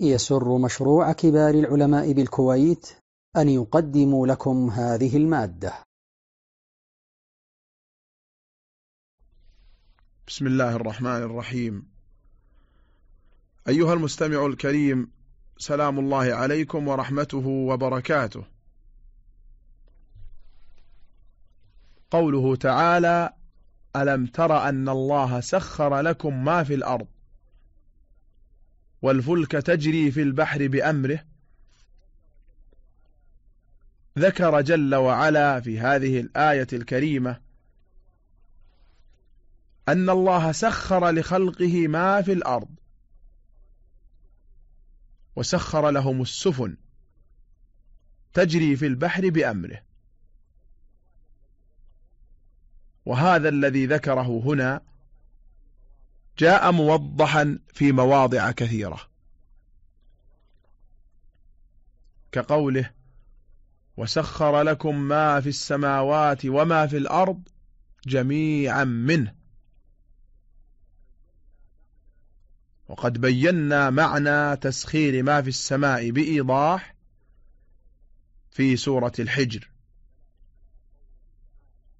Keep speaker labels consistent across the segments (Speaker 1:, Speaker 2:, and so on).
Speaker 1: يسر مشروع كبار العلماء بالكويت أن يقدم لكم هذه المادة.
Speaker 2: بسم الله الرحمن الرحيم. أيها المستمع الكريم سلام الله عليكم ورحمته وبركاته. قوله تعالى ألم تر أن الله سخر لكم ما في الأرض؟ والفلك تجري في البحر بأمره. ذكر جل وعلا في هذه الآية الكريمة أن الله سخر لخلقه ما في الأرض وسخر لهم السفن تجري في البحر بأمره. وهذا الذي ذكره هنا جاء موضحا في مواضع كثيرة. كقوله وسخر لكم ما في السماوات وما في الأرض جميعا منه. وقد بينا معنى تسخير ما في السماء بإيضاح في سورة الحجر.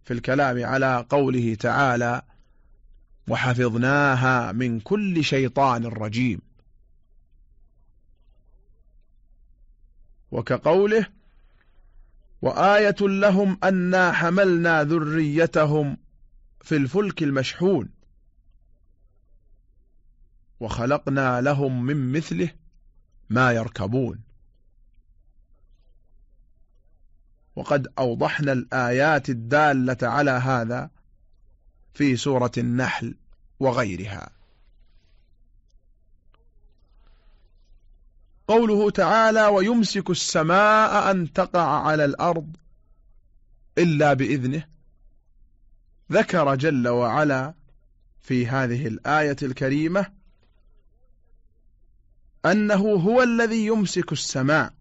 Speaker 2: في الكلام على قوله تعالى وحفظناها من كل شيطان رجيم. وكقوله وآية لهم أنا حملنا ذريتهم في الفلك المشحون. وخلقنا لهم من مثله ما يركبون. وقد أوضحنا الآيات الدالة على هذا في سورة النحل وغيرها. قوله تعالى ويمسك السماء أن تقع على الأرض إلا بإذنه ذكر جل وعلا في هذه الآية الكريمة أنه هو الذي يمسك السماء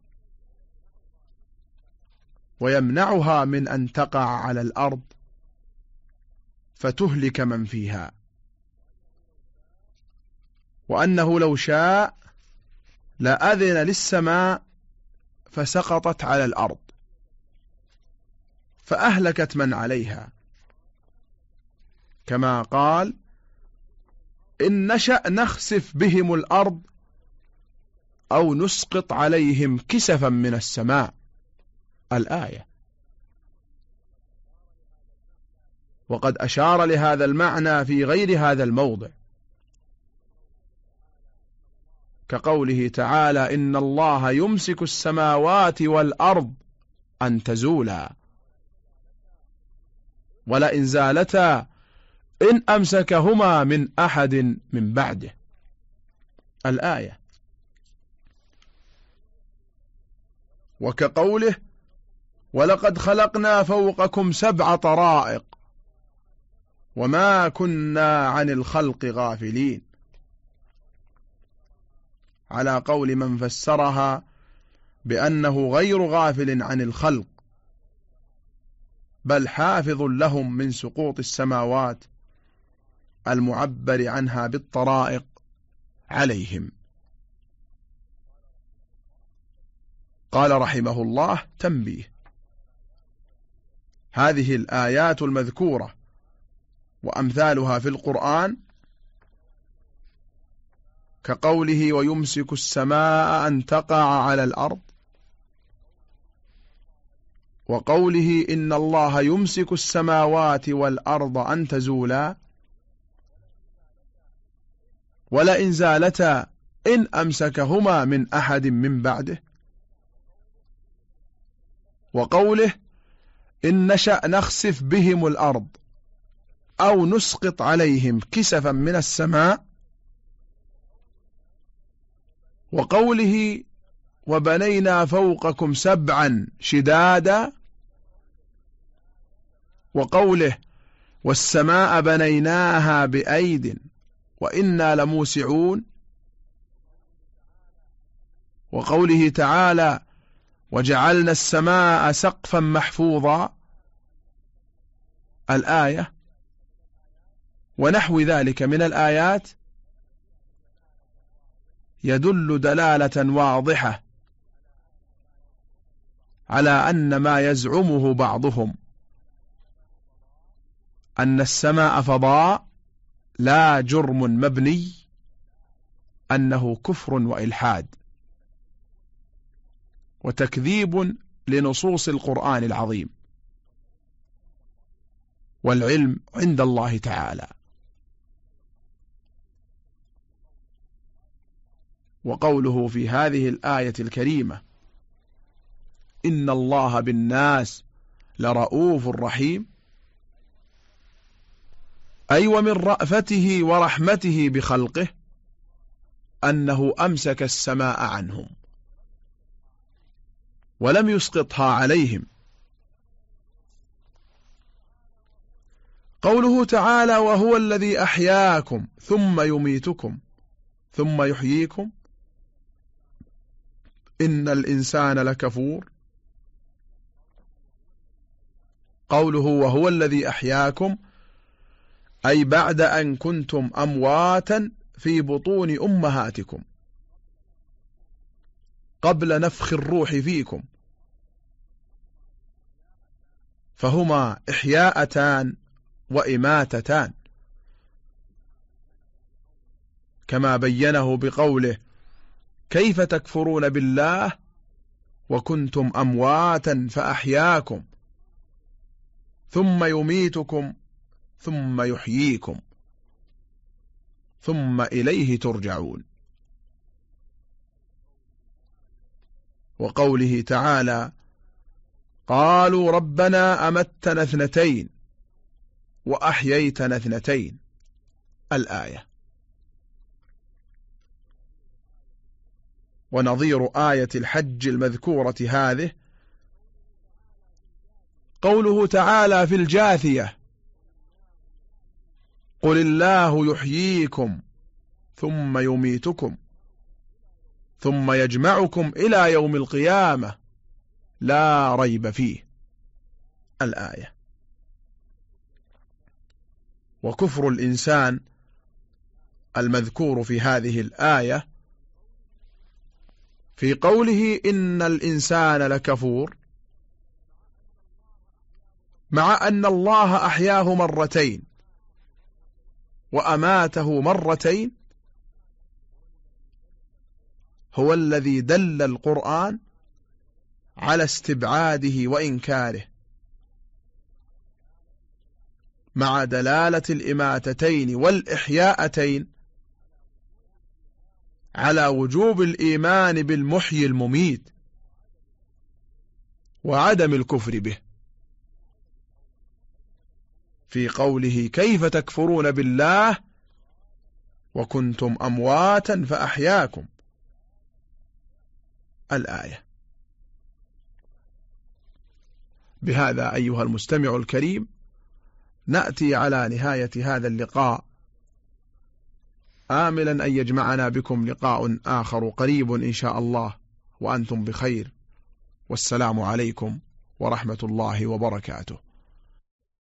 Speaker 2: ويمنعها من أن تقع على الأرض فتهلك من فيها. وأنه لو شاء لأذن للسماء فسقطت على الأرض. فأهلكت من عليها. كما قال إن نشأ نخسف بهم الأرض أو نسقط عليهم كسفا من السماء. الآية. وقد أشار لهذا المعنى في غير هذا الموضع. كقوله تعالى إن الله يمسك السماوات والأرض أن تزولا. ولئن زالتا إن أمسكهما من أحد من بعده. الآية. وكقوله ولقد خلقنا فوقكم سبع طرائق. وما كنا عن الخلق غافلين. على قول من فسرها بأنه غير غافل عن الخلق بل حافظ لهم من سقوط السماوات المعبر عنها بالطرائق عليهم. قال رحمه الله تنبيه. هذه الآيات المذكورة وأمثالها في القرآن كقوله ويمسك السماء أن تقع على الأرض وقوله إن الله يمسك السماوات والأرض أن تزولا ولئن زالتا إن أمسكهما من أحد من بعده وقوله إن نشأ نخسف بهم الأرض أو نسقط عليهم كسفا من السماء. وقوله وبنينا فوقكم سبعا شدادا. وقوله والسماء بنيناها بأيد وإنا لموسعون. وقوله تعالى وجعلنا السماء سقفا محفوظا. الآية ونحو ذلك من الآيات يدل دلالة واضحة على أن ما يزعمه بعضهم أن السماء فضاء لا جرم مبني أنه كفر وإلحاد وتكذيب لنصوص القرآن العظيم والعلم عند الله تعالى. وقوله في هذه الآية الكريمة إن الله بالناس لرؤوف رحيم. أي ومن رأفته ورحمته بخلقه أنه أمسك السماء عنهم ولم يسقطها عليهم. قوله تعالى وهو الذي أحياكم ثم يميتكم ثم يحييكم إن الإنسان لكفور. قوله وهو الذي أحياكم أي بعد أن كنتم أمواتا في بطون أمهاتكم قبل نفخ الروح فيكم. فهما إحياءتان وإماتتان. كما بينه بقوله كيف تكفرون بالله وكنتم أمواتا فأحياكم ثم يميتكم ثم يحييكم ثم إليه ترجعون. وقوله تعالى قالوا ربنا أمتنا اثنتين وأحييتنا اثنتين. الآية. ونظير آية الحج المذكورة هذه. قوله تعالى في الجاثية قل الله يحييكم ثم يميتكم ثم يجمعكم إلى يوم القيامة. لا ريب فيه الآية. وكفر الإنسان المذكور في هذه الآية في قوله إن الإنسان لكفور مع أن الله أحياه مرتين وأماته مرتين هو الذي دل القرآن على استبعاده وإنكاره مع دلالة الإماتتين والإحياءتين على وجوب الإيمان بالمحيي المميت وعدم الكفر به. في قوله كيف تكفرون بالله وكنتم أمواتا فأحياكم. الآية. بهذا أيها المستمع الكريم نأتي على نهاية هذا اللقاء. آملا أن يجمعنا بكم لقاء آخر قريب إن شاء الله وأنتم بخير. والسلام عليكم ورحمة الله وبركاته.